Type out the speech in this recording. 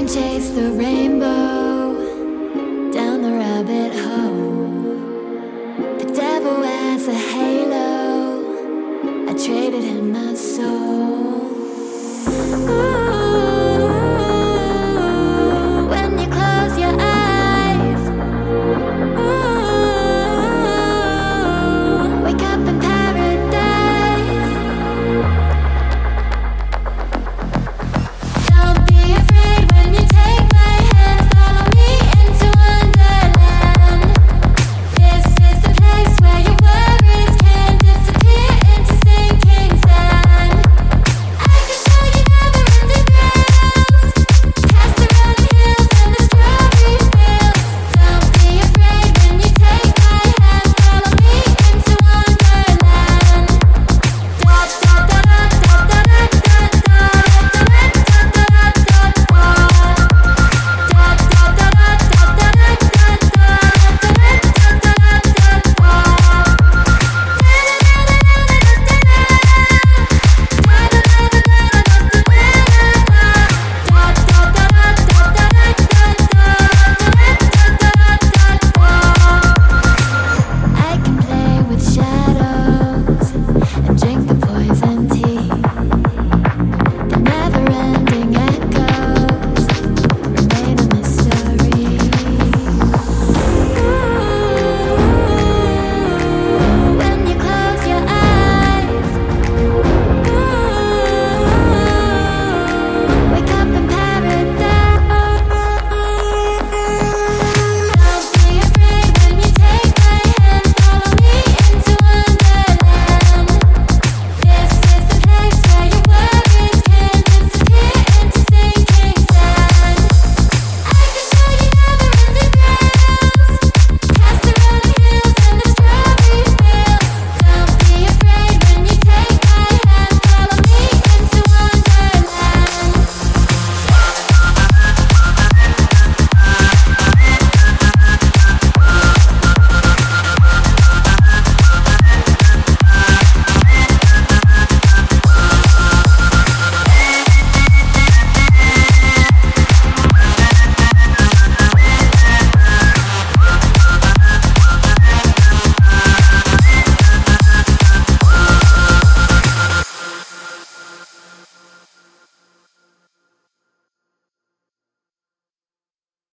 can chase the rainbow down the rabbit hole. The devil wears a halo. I traded him my soul. Ooh.